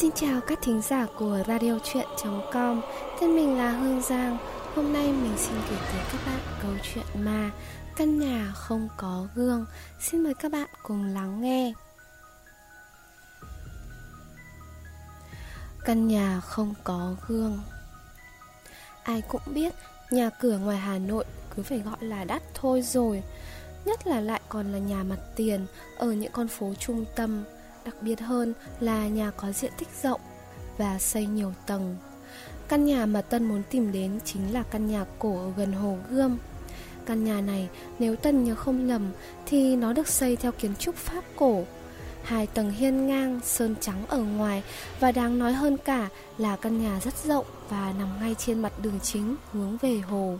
Xin chào các thính giả của Radio Chuyện.com Tên mình là Hương Giang. Hôm nay mình xin gửi tới các bạn câu chuyện ma, Căn nhà không có gương. Xin mời các bạn cùng lắng nghe. Căn nhà không có gương. Ai cũng biết, nhà cửa ngoài Hà Nội cứ phải gọi là đắt thôi rồi. Nhất là lại còn là nhà mặt tiền ở những con phố trung tâm. Đặc biệt hơn là nhà có diện tích rộng và xây nhiều tầng. Căn nhà mà Tân muốn tìm đến chính là căn nhà cổ ở gần Hồ Gươm. Căn nhà này nếu Tân nhớ không lầm thì nó được xây theo kiến trúc Pháp cổ. Hai tầng hiên ngang, sơn trắng ở ngoài Và đáng nói hơn cả là căn nhà rất rộng và nằm ngay trên mặt đường chính hướng về hồ.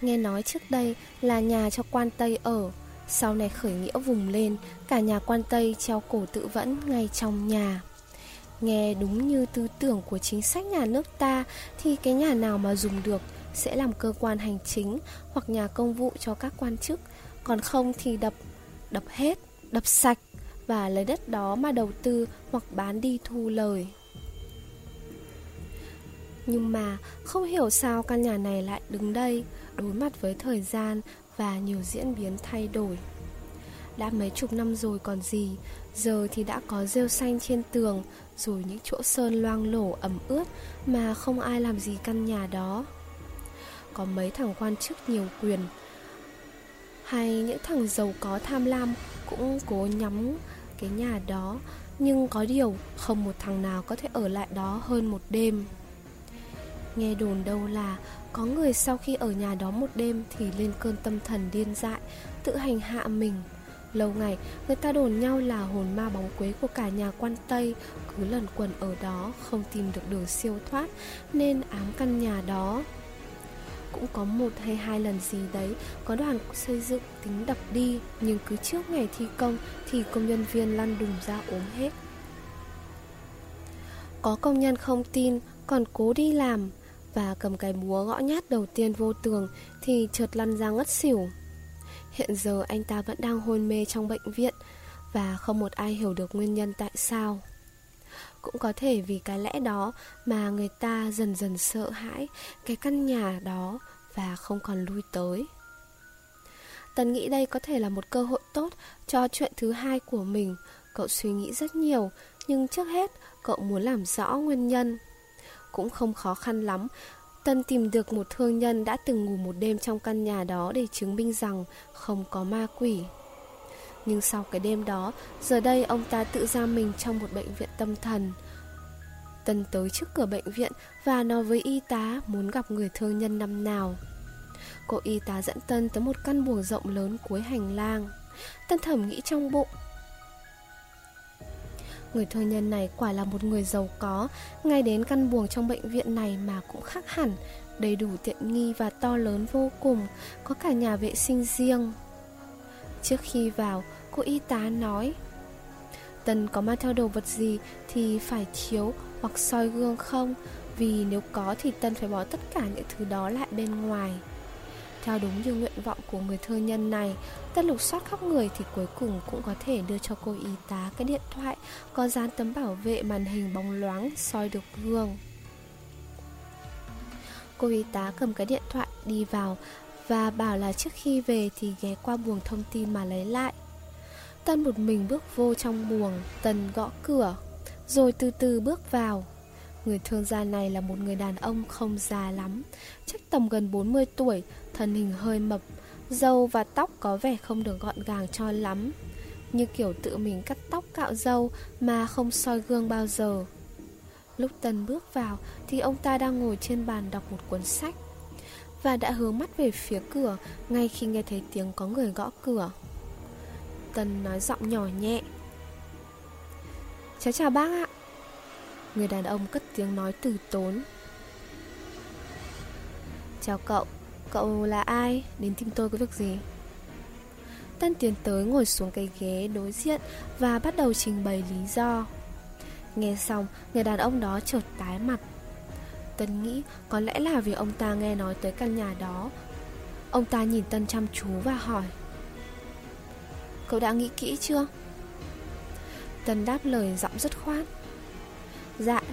Nghe nói trước đây là nhà cho quan Tây ở. Sau này khởi nghĩa vùng lên Cả nhà quan Tây treo cổ tự vẫn ngay trong nhà. Nghe đúng như tư tưởng của chính sách nhà nước ta Thì cái nhà nào mà dùng được Sẽ làm cơ quan hành chính Hoặc nhà công vụ cho các quan chức. Còn không thì đập Đập hết, đập sạch Và lấy đất đó mà đầu tư Hoặc bán đi thu lời. Nhưng mà không hiểu sao căn nhà này lại đứng đây đối mặt với thời gian và nhiều diễn biến thay đổi. Đã mấy chục năm rồi còn gì, giờ thì đã có rêu xanh trên tường, rồi những chỗ sơn loang lổ ẩm ướt mà không ai làm gì căn nhà đó. Có mấy thằng quan chức nhiều quyền, hay những thằng giàu có tham lam cũng cố nhắm cái nhà đó, nhưng có điều không một thằng nào có thể ở lại đó hơn một đêm. Nghe đồn đâu là có người sau khi ở nhà đó một đêm thì lên cơn tâm thần điên dại, tự hành hạ mình. Lâu ngày, người ta đồn nhau là hồn ma bóng quế của cả nhà quan Tây cứ lần quần ở đó không tìm được đường siêu thoát nên ám căn nhà đó. Cũng có một hay hai lần gì đấy có đoàn xây dựng tính đập đi nhưng cứ trước ngày thi công thì công nhân viên lăn đùng ra ốm hết. Có công nhân không tin còn cố đi làm và cầm cái búa gõ nhát đầu tiên vô tường thì chợt lăn ra ngất xỉu. Hiện giờ anh ta vẫn đang hôn mê trong bệnh viện và không một ai hiểu được nguyên nhân tại sao. Cũng có thể vì cái lẽ đó mà người ta dần dần sợ hãi cái căn nhà đó và không còn lui tới. Tần nghĩ đây có thể là một cơ hội tốt cho chuyện thứ hai của mình. Cậu suy nghĩ rất nhiều, nhưng trước hết cậu muốn làm rõ nguyên nhân cũng không khó khăn lắm. Tân tìm được một thương nhân đã từng ngủ một đêm trong căn nhà đó để chứng minh rằng không có ma quỷ. Nhưng sau cái đêm đó, giờ đây ông ta tự giam mình trong một bệnh viện tâm thần. Tân tới trước cửa bệnh viện và nói với y tá muốn gặp người thương nhân năm nào. Cô y tá dẫn Tân tới một căn buồng rộng lớn cuối hành lang. Tân thầm nghĩ trong bụng Người thương nhân này quả là một người giàu có Ngay đến căn buồng trong bệnh viện này mà cũng khác hẳn. Đầy đủ tiện nghi và to lớn vô cùng Có cả nhà vệ sinh riêng. Trước khi vào, cô y tá nói Tần có mang theo đồ vật gì thì phải chiếu hoặc soi gương không? Vì nếu có thì Tân phải bỏ tất cả những thứ đó lại bên ngoài theo đúng như nguyện vọng của người thơ nhân này, Tân lục soát khắp người thì cuối cùng cũng có thể đưa cho cô y tá cái điện thoại có dán tấm bảo vệ màn hình bóng loáng soi được gương. Cô y tá cầm cái điện thoại đi vào và bảo là trước khi về thì ghé qua buồng thông tin mà lấy lại. Tân một mình bước vô trong buồng, Tân gõ cửa, rồi từ từ bước vào. Người thương gia này là một người đàn ông không già lắm, chắc tầm gần 40 tuổi, thân hình hơi mập, dâu và tóc có vẻ không được gọn gàng cho lắm. Như kiểu tự mình cắt tóc cạo dâu mà không soi gương bao giờ. Lúc Tân bước vào thì ông ta đang ngồi trên bàn đọc một cuốn sách và đã hướng mắt về phía cửa ngay khi nghe thấy tiếng có người gõ cửa. Tân nói giọng nhỏ nhẹ. Cháu chào bác ạ. Người đàn ông cất tiếng nói từ tốn Chào cậu Cậu là ai? Đến tìm tôi có việc gì? Tân tiến tới ngồi xuống cái ghế đối diện Và bắt đầu trình bày lý do Nghe xong, Người đàn ông đó chợt tái mặt Tân nghĩ có lẽ là vì ông ta nghe nói tới căn nhà đó Ông ta nhìn Tân chăm chú và hỏi Cậu đã nghĩ kỹ chưa? Tân đáp lời giọng rất khoát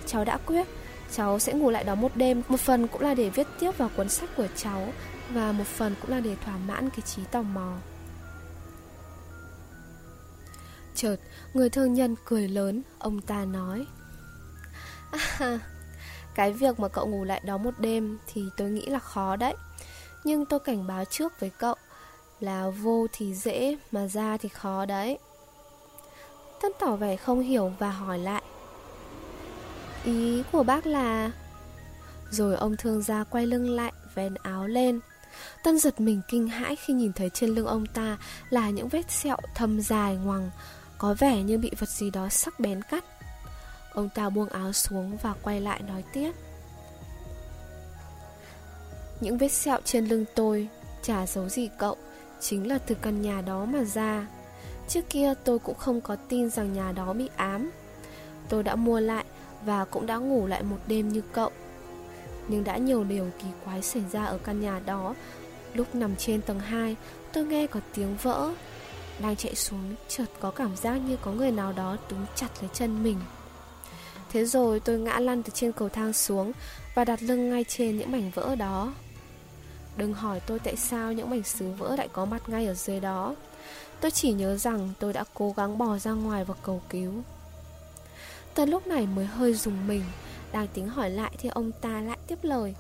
cháu đã quyết. Cháu sẽ ngủ lại đó một đêm. Một phần cũng là để viết tiếp vào cuốn sách của cháu Và một phần cũng là để thỏa mãn cái trí tò mò. Chợt, người thương nhân cười lớn. Ông ta nói à, Cái việc mà cậu ngủ lại đó một đêm Thì tôi nghĩ là khó đấy. Nhưng tôi cảnh báo trước với cậu Là vô thì dễ Mà ra thì khó đấy. Tân tỏ vẻ không hiểu và hỏi lại Ý của bác là Rồi ông thương gia quay lưng lại, Vén áo lên. Tân giật mình kinh hãi khi nhìn thấy trên lưng ông ta Là những vết sẹo thâm dài ngoằng, Có vẻ như bị vật gì đó sắc bén cắt. Ông ta buông áo xuống và quay lại nói tiếp. Những vết sẹo trên lưng tôi Chả giấu gì cậu, Chính là từ căn nhà đó mà ra. Trước kia tôi cũng không có tin rằng nhà đó bị ám. Tôi đã mua lại và cũng đã ngủ lại một đêm như cậu. Nhưng đã nhiều điều kỳ quái xảy ra ở căn nhà đó. Lúc nằm trên tầng 2 Tôi nghe có tiếng vỡ. Đang chạy xuống, chợt có cảm giác như có người nào đó túm chặt lấy chân mình. Thế rồi tôi ngã lăn từ trên cầu thang xuống Và đặt lưng ngay trên những mảnh vỡ đó. Đừng hỏi tôi tại sao những mảnh sứ vỡ lại có mặt ngay ở dưới đó. Tôi chỉ nhớ rằng tôi đã cố gắng bò ra ngoài và cầu cứu. Tân lúc này mới hơi dùng mình. Đang tính hỏi lại thì ông ta lại tiếp lời.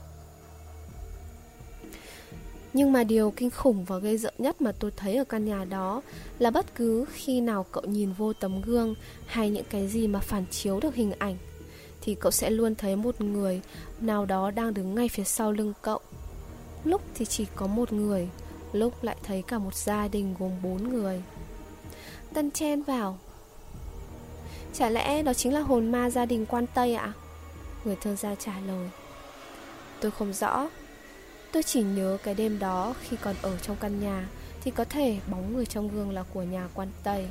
Nhưng mà điều kinh khủng và gây rợn nhất mà tôi thấy ở căn nhà đó Là bất cứ khi nào cậu nhìn vô tấm gương Hay những cái gì mà phản chiếu được hình ảnh, Thì cậu sẽ luôn thấy một người nào đó đang đứng ngay phía sau lưng cậu. Lúc thì chỉ có một người, Lúc lại thấy cả một gia đình gồm bốn người. Tân chen vào Chả lẽ đó chính là hồn ma gia đình quan Tây ạ? Người thương gia trả lời. Tôi không rõ. Tôi chỉ nhớ cái đêm đó khi còn ở trong căn nhà Thì có thể bóng người trong gương là của nhà quan Tây.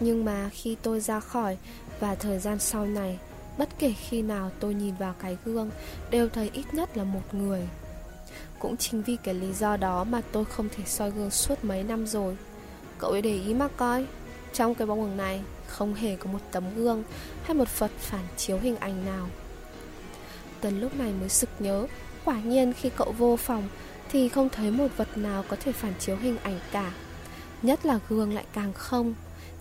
Nhưng mà khi tôi ra khỏi Và thời gian sau này, Bất kể khi nào tôi nhìn vào cái gương, Đều thấy ít nhất là một người. Cũng chính vì cái lý do đó Mà tôi không thể soi gương suốt mấy năm rồi. Cậu ấy để ý mà coi, Trong cái bóng gương này không hề có một tấm gương hay một vật phản chiếu hình ảnh nào. Tần lúc này mới sực nhớ, quả nhiên khi cậu vô phòng thì không thấy một vật nào có thể phản chiếu hình ảnh cả. Nhất là gương lại càng không.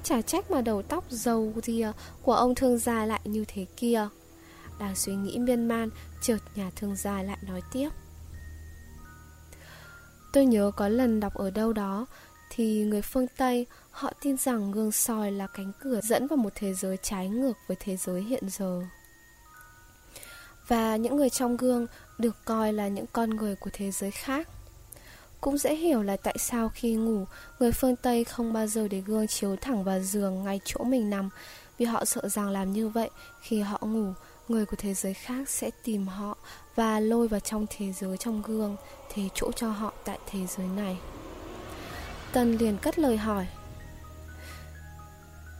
Chả trách mà đầu tóc dầu ria của ông thương gia lại như thế kia. Đang suy nghĩ miên man, chợt nhà thương gia lại nói tiếp. Tôi nhớ có lần đọc ở đâu đó thì người phương Tây họ tin rằng gương soi là cánh cửa dẫn vào một thế giới trái ngược với thế giới hiện giờ. Và những người trong gương được coi là những con người của thế giới khác. Cũng dễ hiểu là tại sao khi ngủ, người phương Tây không bao giờ để gương chiếu thẳng vào giường ngay chỗ mình nằm, vì họ sợ rằng làm như vậy, khi họ ngủ, người của thế giới khác sẽ tìm họ và lôi vào trong thế giới trong gương, thế chỗ cho họ tại thế giới này. Tần liền cất lời hỏi.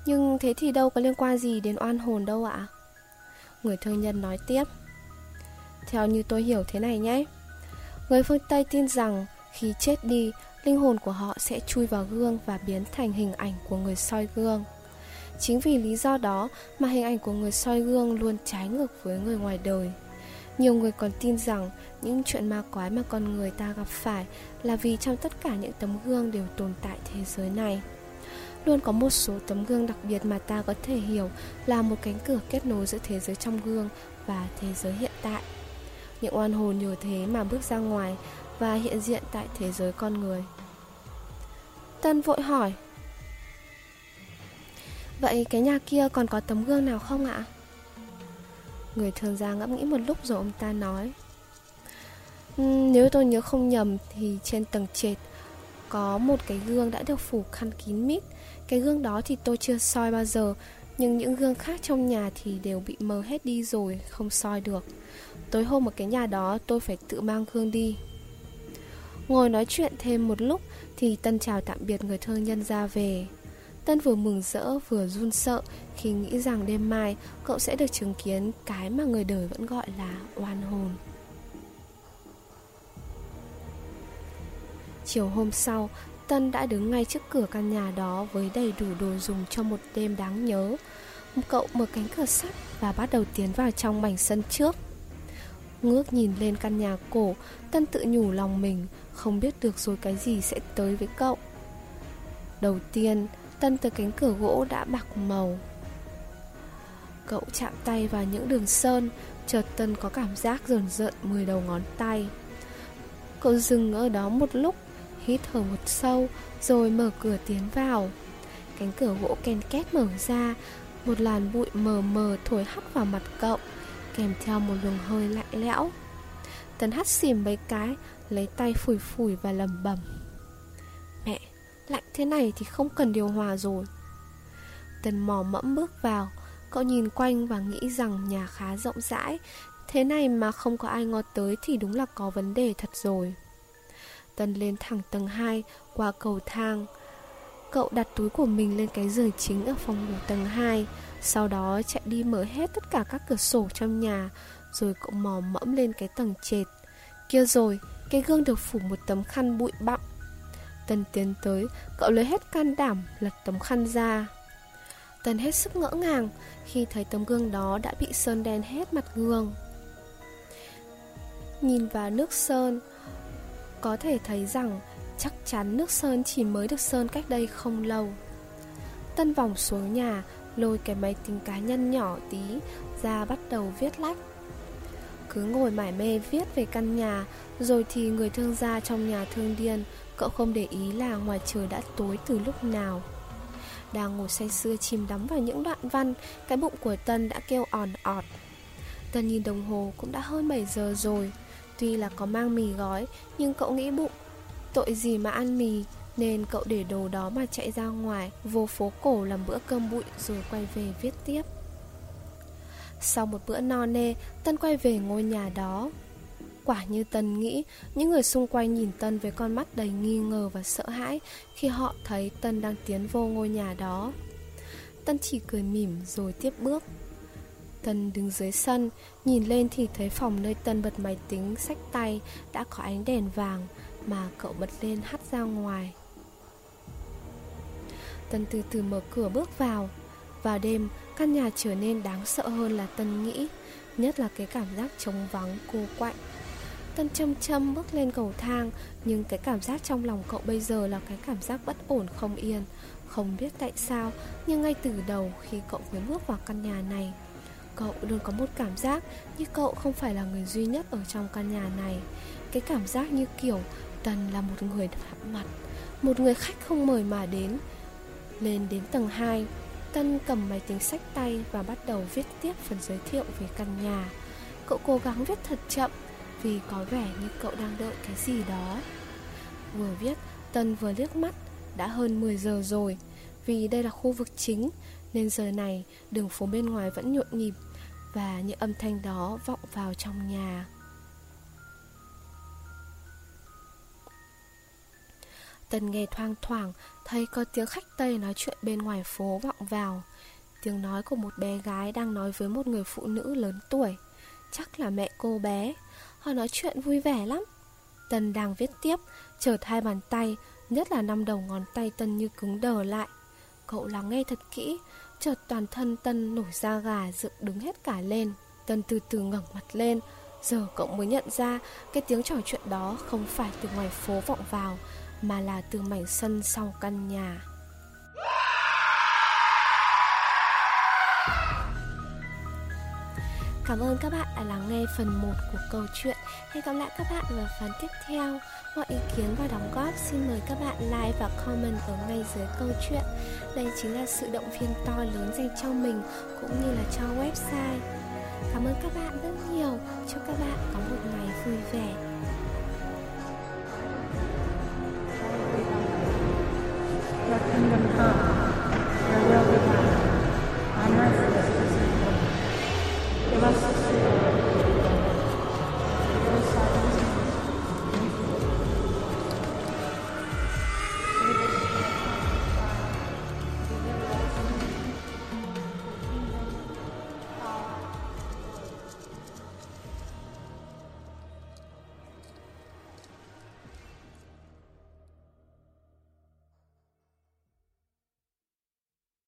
Nhưng thế thì đâu có liên quan gì đến oan hồn đâu ạ. Người thương nhân nói tiếp. Theo như tôi hiểu thế này nhé. Người phương Tây tin rằng khi chết đi, Linh hồn của họ sẽ chui vào gương và biến thành hình ảnh của người soi gương. Chính vì lý do đó mà hình ảnh của người soi gương luôn trái ngược với người ngoài đời nhiều người còn tin rằng những chuyện ma quái mà con người ta gặp phải là vì trong tất cả những tấm gương đều tồn tại thế giới này. Luôn có một số tấm gương đặc biệt mà ta có thể hiểu là một cánh cửa kết nối giữa thế giới trong gương và thế giới hiện tại. Những oan hồn nhờ thế mà bước ra ngoài và hiện diện tại thế giới con người. Tân vội hỏi, Vậy cái nhà kia còn có tấm gương nào không ạ? Người thường gia ngẫm nghĩ một lúc rồi ông ta nói. Ừ, nếu tôi nhớ không nhầm thì trên tầng trệt có một cái gương đã được phủ khăn kín mít. Cái gương đó thì tôi chưa soi bao giờ, Nhưng những gương khác trong nhà thì đều bị mờ hết đi rồi, Không soi được. Tối hôm ở cái nhà đó, tôi phải tự mang gương đi. Ngồi nói chuyện thêm một lúc Thì Tân chào tạm biệt người thương nhân ra về. Tân vừa mừng rỡ vừa run sợ khi nghĩ rằng đêm mai cậu sẽ được chứng kiến cái mà người đời vẫn gọi là oan hồn. Chiều hôm sau, Tân đã đứng ngay trước cửa căn nhà đó với đầy đủ đồ dùng cho một đêm đáng nhớ. Cậu mở cánh cửa sắt và bắt đầu tiến vào trong mảnh sân trước. Ngước nhìn lên căn nhà cổ, Tân tự nhủ lòng mình, không biết được rồi cái gì sẽ tới với cậu. Đầu tiên, Tân từ cánh cửa gỗ đã bạc màu. Cậu chạm tay vào những đường sơn, chợt Tân có cảm giác rờn rợn mười đầu ngón tay. Cậu dừng ở đó một lúc, hít thở một sâu, rồi mở cửa tiến vào. Cánh cửa gỗ ken két mở ra, một làn bụi mờ mờ thổi hắt vào mặt cậu, kèm theo một luồng hơi lạnh lẽo. tân hắt xìm mấy cái, lấy tay phủi phủi và lầm bầm. Lạnh thế này thì không cần điều hòa rồi. Tần mò mẫm bước vào, cậu nhìn quanh và nghĩ rằng nhà khá rộng rãi, thế này mà không có ai ngó tới thì đúng là có vấn đề thật rồi. tần lên thẳng tầng 2 qua cầu thang. Cậu đặt túi của mình lên cái giường chính ở phòng ngủ tầng 2, sau đó chạy đi mở hết tất cả các cửa sổ trong nhà, rồi cậu mò mẫm lên cái tầng trệt. Kia rồi, cái gương được phủ một tấm khăn bụi bặm. Tân tiến tới, cậu lấy hết can đảm lật tấm khăn ra. Tân hết sức ngỡ ngàng khi thấy tấm gương đó đã bị sơn đen hết mặt gương. Nhìn vào nước sơn, có thể thấy rằng chắc chắn nước sơn chỉ mới được sơn cách đây không lâu. Tân vòng xuống nhà, lôi cái máy tính cá nhân nhỏ tí ra bắt đầu viết lách. Cứ ngồi mải mê viết về căn nhà, rồi thì người thương gia trong nhà thương điên, cậu không để ý là ngoài trời đã tối từ lúc nào. Đang ngồi say sưa chìm đắm vào những đoạn văn, cái bụng của Tân đã kêu òn ọt. Tân nhìn đồng hồ cũng đã hơn 7 giờ rồi. Tuy là có mang mì gói, nhưng cậu nghĩ bụng, tội gì mà ăn mì, nên cậu để đồ đó mà chạy ra ngoài, vô phố cổ làm bữa cơm bụi rồi quay về viết tiếp. Sau một bữa no nê, Tân quay về ngôi nhà đó. Quả như Tân nghĩ, những người xung quanh nhìn Tân với con mắt đầy nghi ngờ và sợ hãi khi họ thấy Tân đang tiến vô ngôi nhà đó. Tân chỉ cười mỉm rồi tiếp bước. Tân đứng dưới sân, nhìn lên thì thấy phòng nơi Tân bật máy tính, sách tay đã có ánh đèn vàng mà cậu bật lên hắt ra ngoài. Tân từ từ mở cửa bước vào. Vào đêm, căn nhà trở nên đáng sợ hơn là Tân nghĩ, nhất là cái cảm giác trống vắng cô quạnh. Tân châm châm bước lên cầu thang, nhưng cái cảm giác trong lòng cậu bây giờ là cái cảm giác bất ổn không yên. Không biết tại sao, nhưng ngay từ đầu khi cậu mới bước vào căn nhà này, cậu luôn có một cảm giác như cậu không phải là người duy nhất ở trong căn nhà này. Cái cảm giác như kiểu Tần là một người phạm mặt, một người khách không mời mà đến. Lên đến tầng 2, Tân cầm máy tính sách tay và bắt đầu viết tiếp phần giới thiệu về căn nhà. Cậu cố gắng viết thật chậm vì có vẻ như cậu đang đợi cái gì đó. Vừa viết, Tân vừa liếc mắt, đã hơn 10 giờ rồi. Vì đây là khu vực chính, nên giờ này đường phố bên ngoài vẫn nhộn nhịp và những âm thanh đó vọng vào trong nhà. Tần nghe thoang thoảng, Thấy có tiếng khách Tây nói chuyện bên ngoài phố vọng vào. Tiếng nói của một bé gái đang nói với một người phụ nữ lớn tuổi. Chắc là mẹ cô bé. Họ nói chuyện vui vẻ lắm. Tần đang viết tiếp, Chợt hai bàn tay, Nhất là năm đầu ngón tay Tân như cứng đờ lại. Cậu lắng nghe thật kỹ, Chợt toàn thân Tân nổi da gà dựng đứng hết cả lên. Tân từ từ ngẩng mặt lên. Giờ cậu mới nhận ra Cái tiếng trò chuyện đó không phải từ ngoài phố vọng vào mà là từ mảnh sân sau căn nhà. Cảm ơn các bạn đã lắng nghe phần 1 của câu chuyện. Hẹn gặp lại các bạn vào phần tiếp theo. Mọi ý kiến và đóng góp xin mời các bạn like và comment ở ngay dưới câu chuyện. Đây chính là sự động viên to lớn dành cho mình cũng như là cho website. Cảm ơn các bạn rất nhiều. Chúc các bạn có một ngày vui vẻ. kingdom come, your will